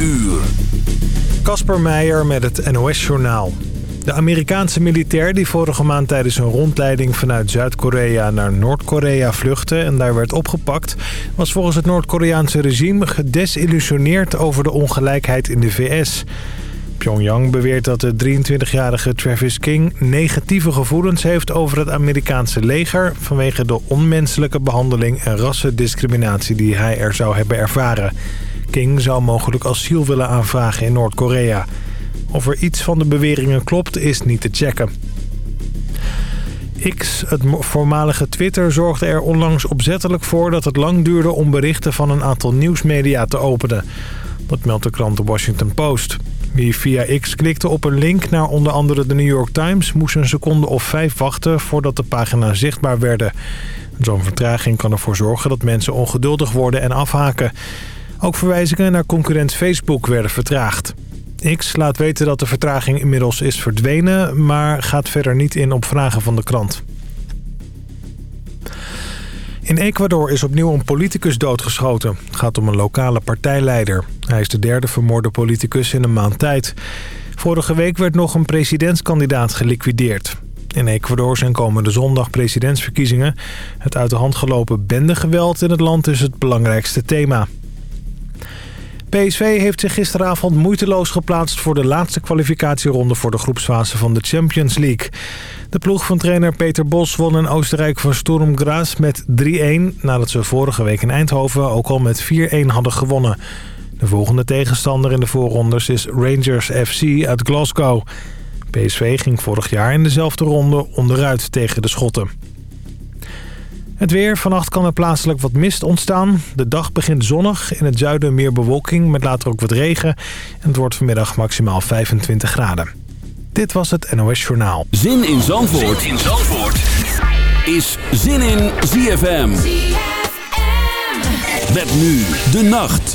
uur. Kasper Meijer met het NOS-journaal. De Amerikaanse militair die vorige maand tijdens een rondleiding vanuit Zuid-Korea naar Noord-Korea vluchtte en daar werd opgepakt... was volgens het Noord-Koreaanse regime gedesillusioneerd over de ongelijkheid in de VS. Pyongyang beweert dat de 23-jarige Travis King negatieve gevoelens heeft over het Amerikaanse leger... vanwege de onmenselijke behandeling en rassendiscriminatie die hij er zou hebben ervaren. King zou mogelijk asiel willen aanvragen in Noord-Korea. Of er iets van de beweringen klopt is niet te checken. X, het voormalige Twitter, zorgde er onlangs opzettelijk voor dat het lang duurde om berichten van een aantal nieuwsmedia te openen. Dat meldt de krant The Washington Post. Wie via X klikte op een link naar onder andere de New York Times... moest een seconde of vijf wachten voordat de pagina's zichtbaar werden. Zo'n vertraging kan ervoor zorgen dat mensen ongeduldig worden en afhaken. Ook verwijzingen naar concurrent Facebook werden vertraagd. X laat weten dat de vertraging inmiddels is verdwenen... maar gaat verder niet in op vragen van de krant. In Ecuador is opnieuw een politicus doodgeschoten. Het gaat om een lokale partijleider. Hij is de derde vermoorde politicus in een maand tijd. Vorige week werd nog een presidentskandidaat geliquideerd. In Ecuador zijn komende zondag presidentsverkiezingen. Het uit de hand gelopen bendegeweld in het land is het belangrijkste thema. PSV heeft zich gisteravond moeiteloos geplaatst voor de laatste kwalificatieronde voor de groepsfase van de Champions League. De ploeg van trainer Peter Bos won in Oostenrijk van Sturm Graz met 3-1... nadat ze vorige week in Eindhoven ook al met 4-1 hadden gewonnen. De volgende tegenstander in de voorrondes is Rangers FC uit Glasgow. PSV ging vorig jaar in dezelfde ronde onderuit tegen de Schotten. Het weer. Vannacht kan er plaatselijk wat mist ontstaan. De dag begint zonnig. In het zuiden meer bewolking met later ook wat regen. En het wordt vanmiddag maximaal 25 graden. Dit was het NOS Journaal. Zin in Zandvoort, zin in Zandvoort. is Zin in ZFM. ZFM. Met nu de nacht.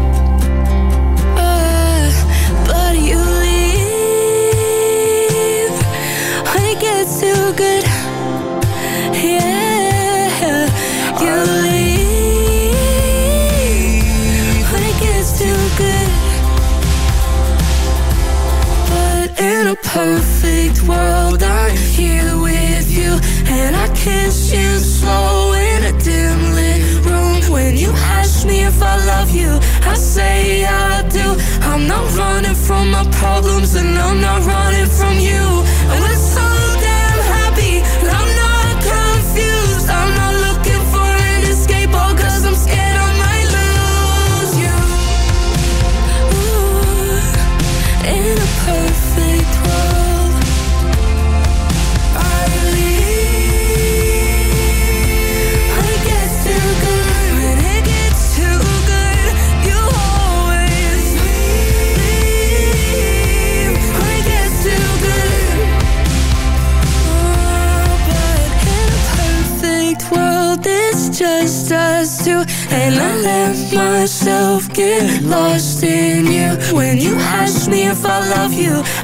Problems And I'm not running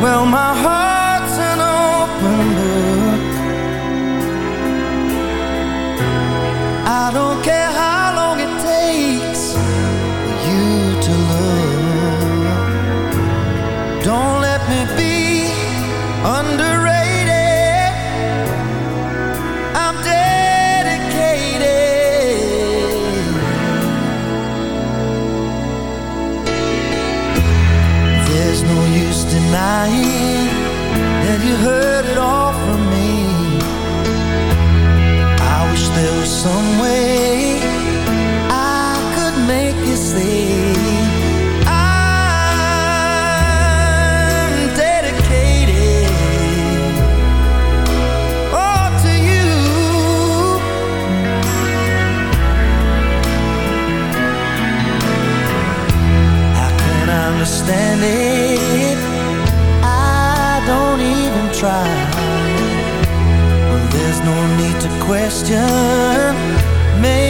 Well, my heart's question. Maybe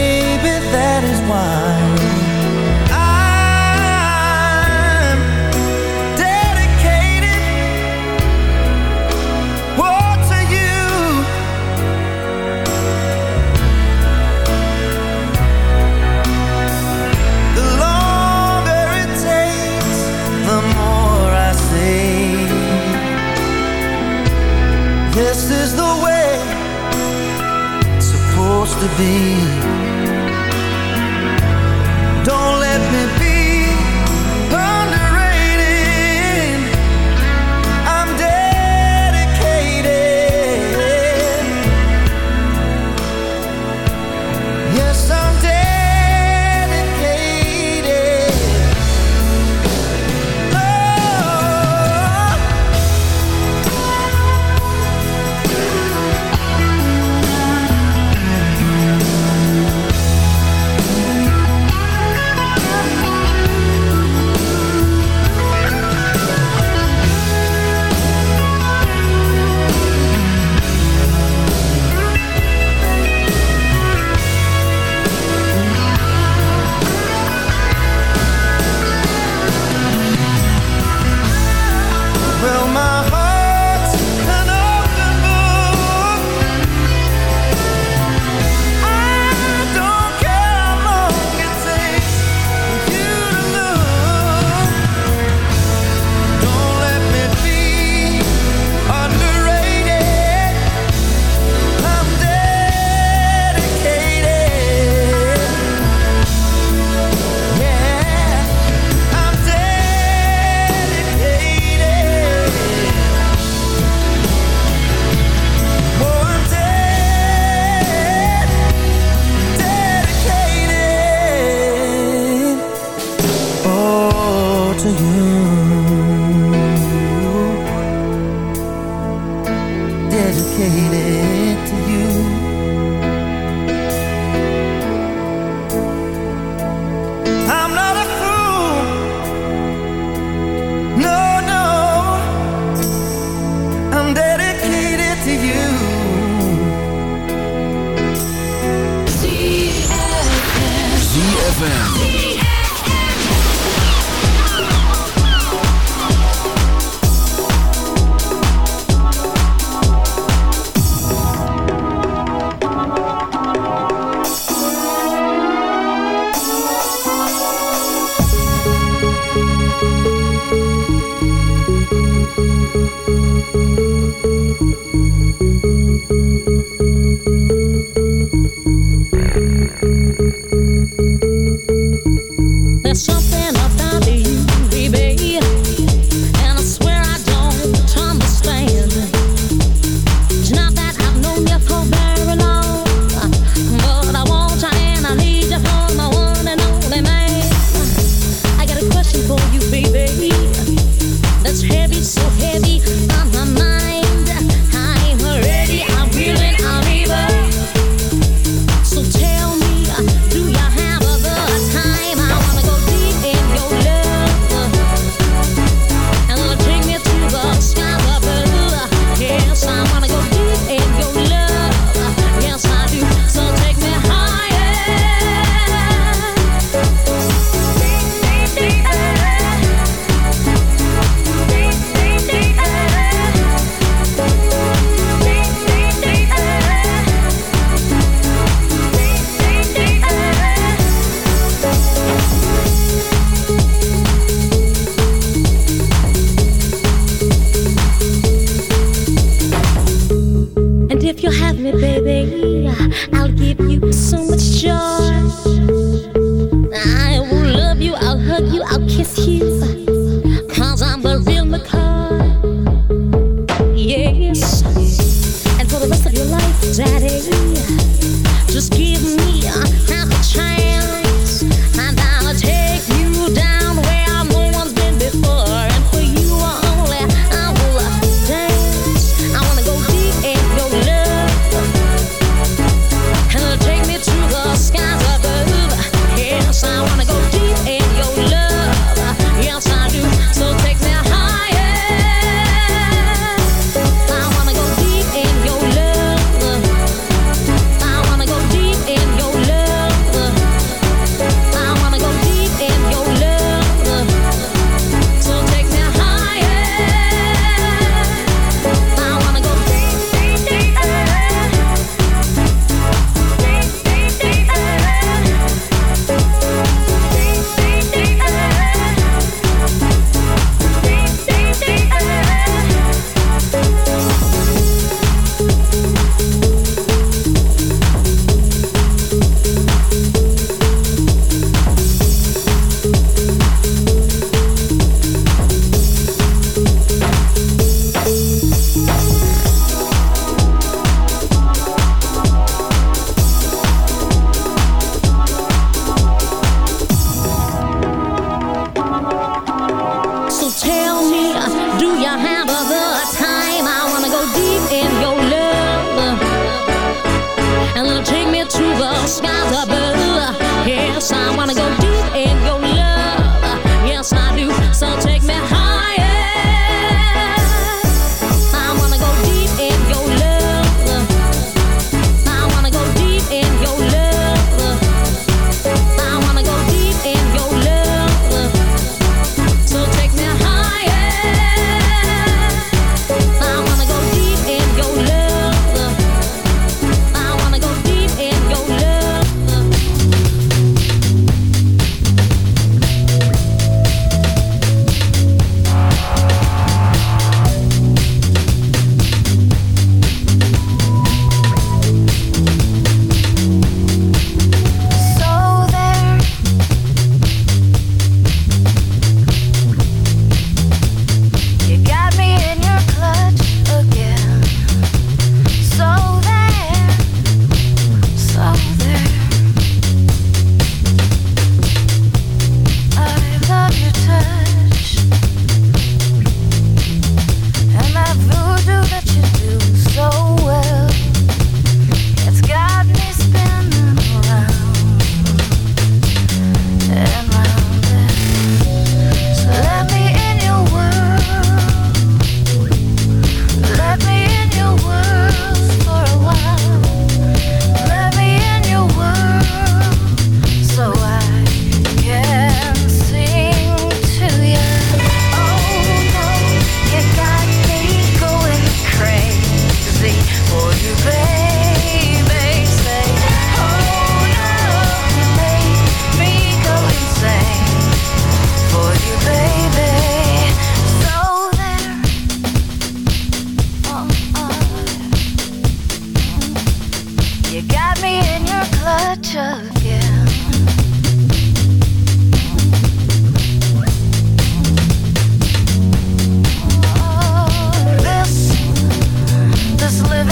just keep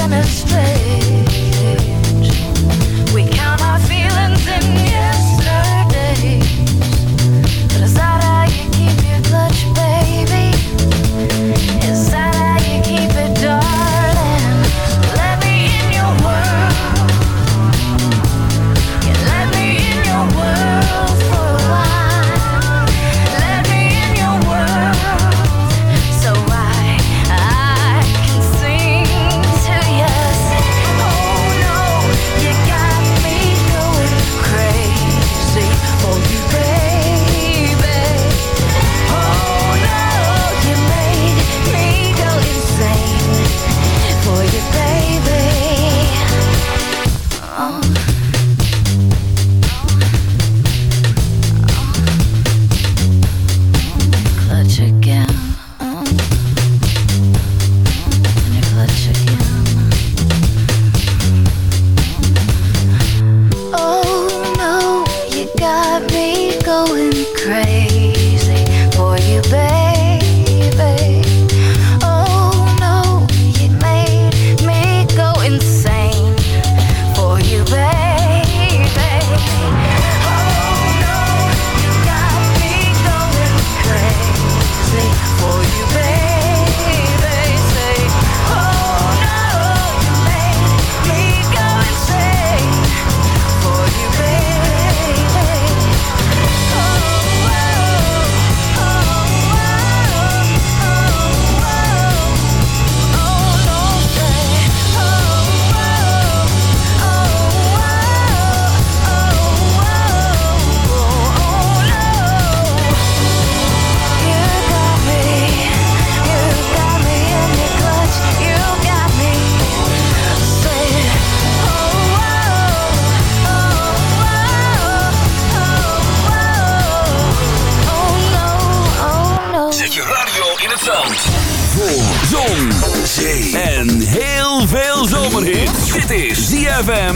And it's stray.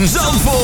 van Zandvoort.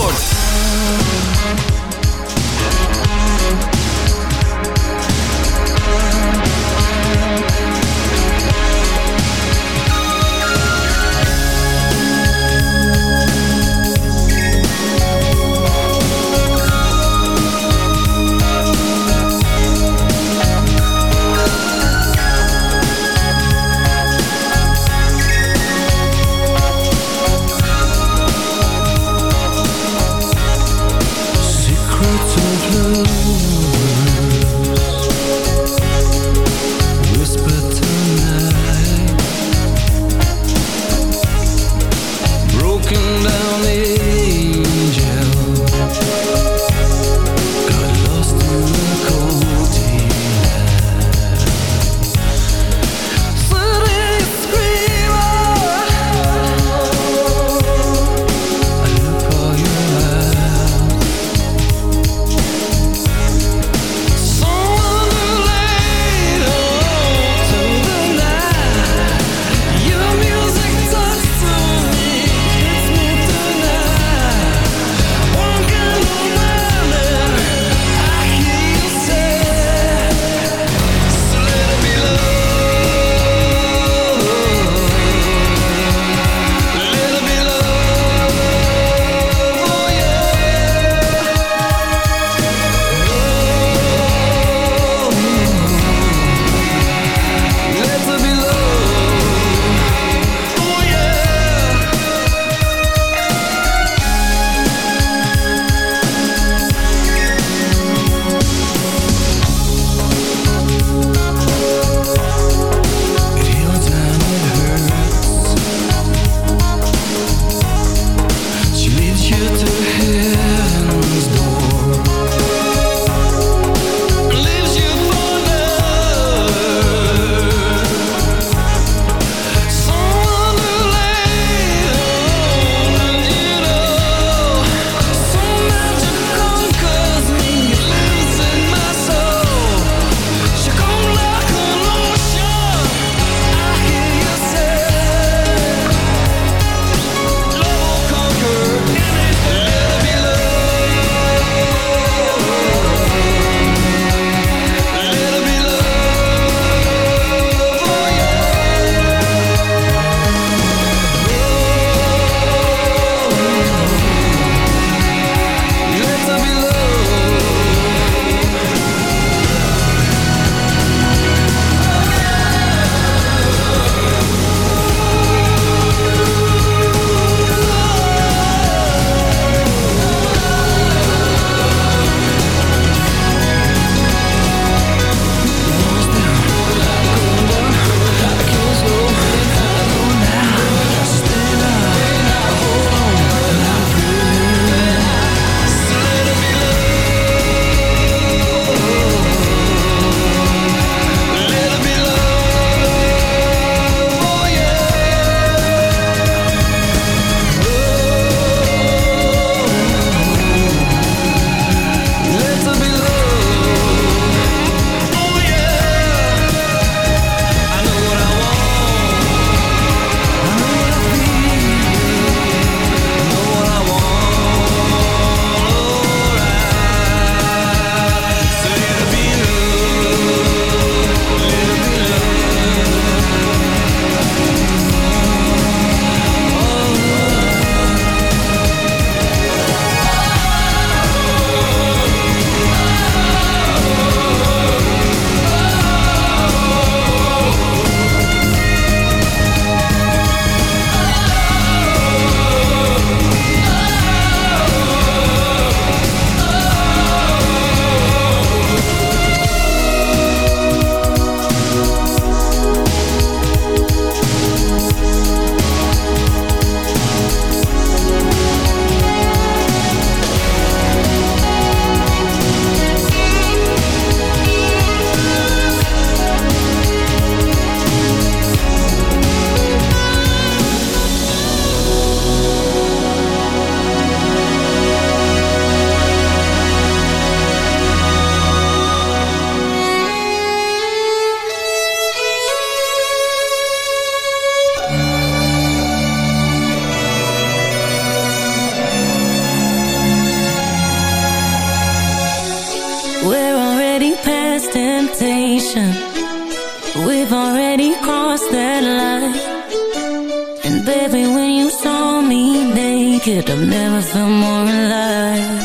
like I've never felt more alive.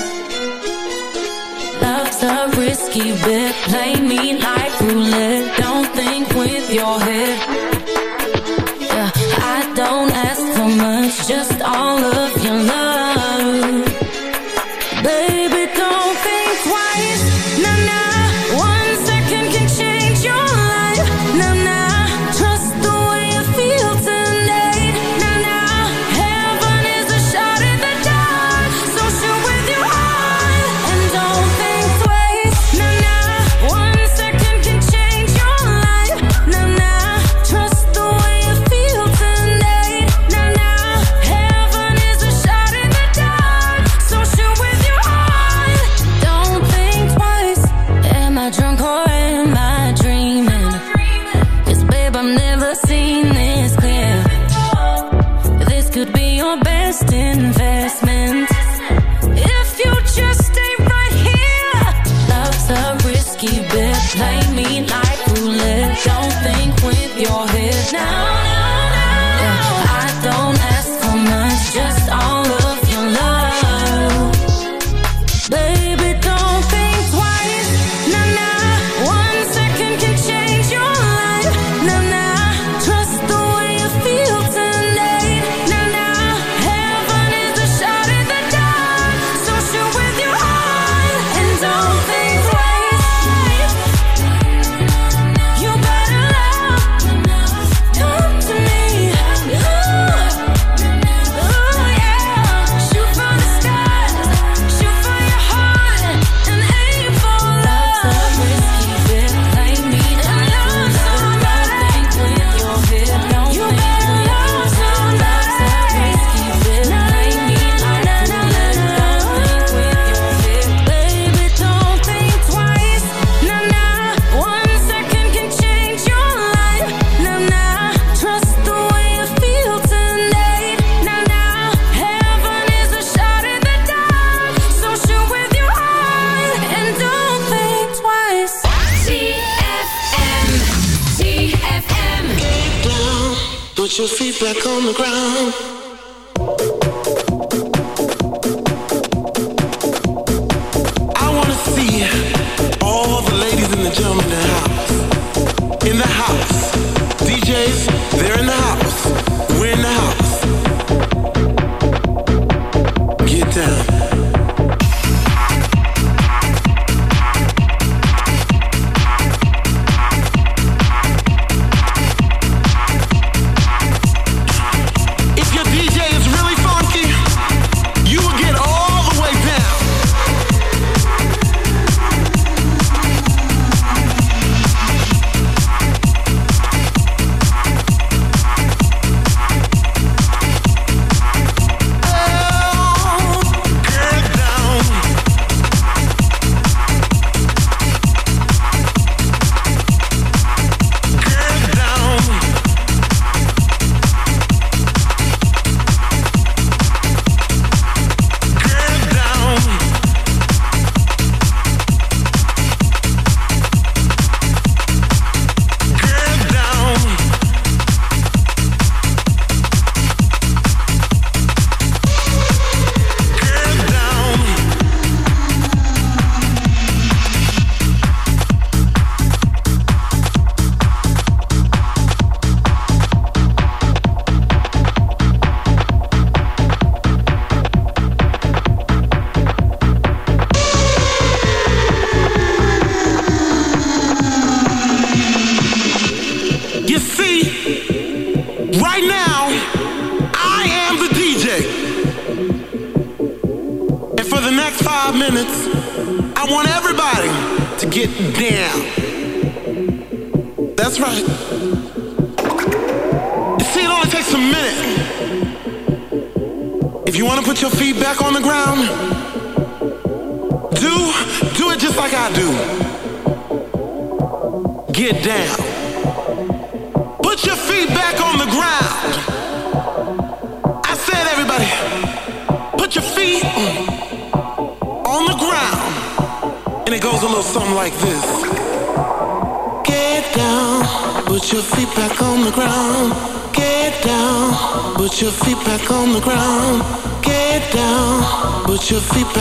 Love's a risky bet, play me like roulette. Don't think with your head.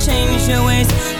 changed your ways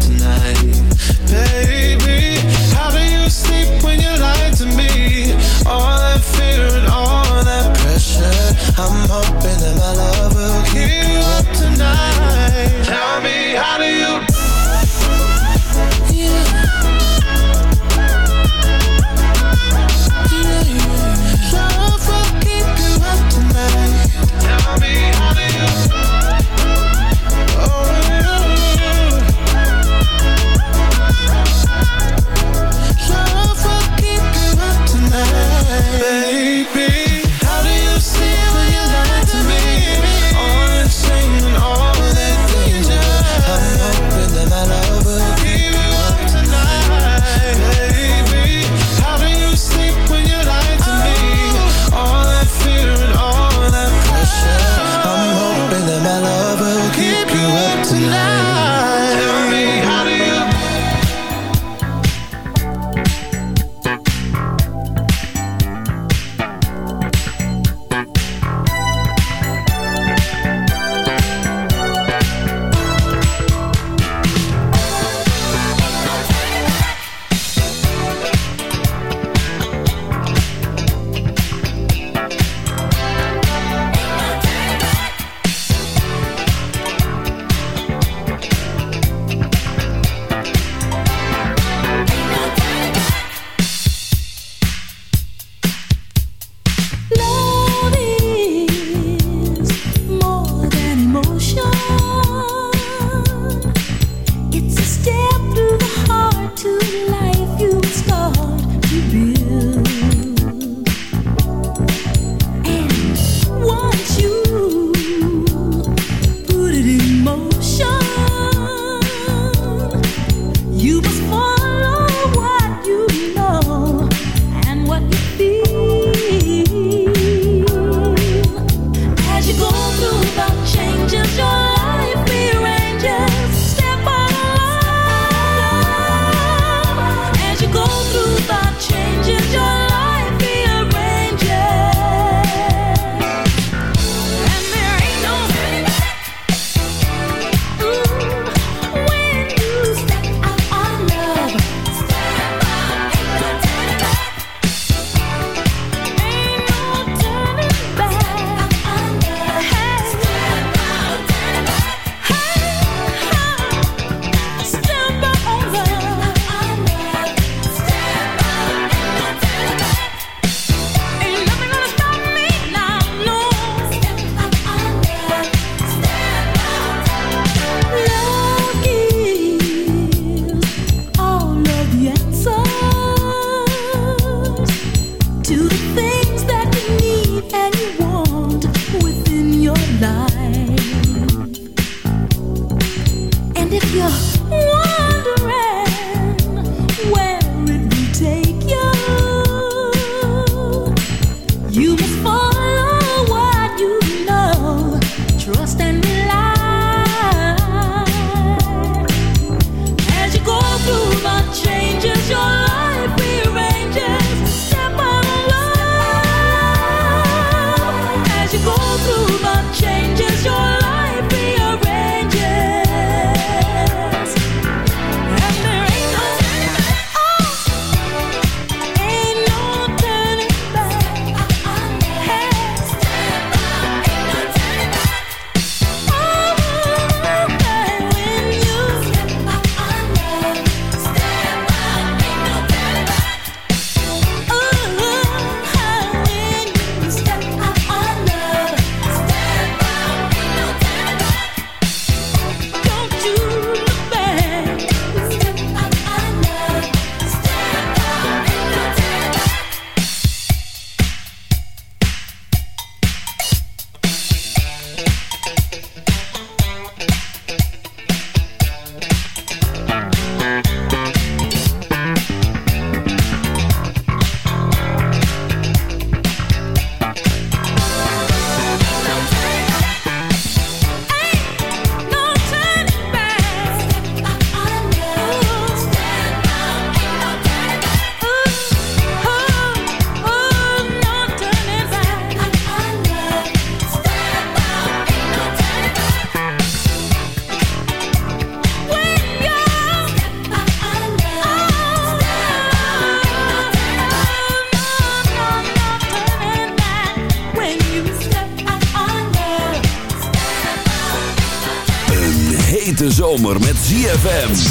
ZFM.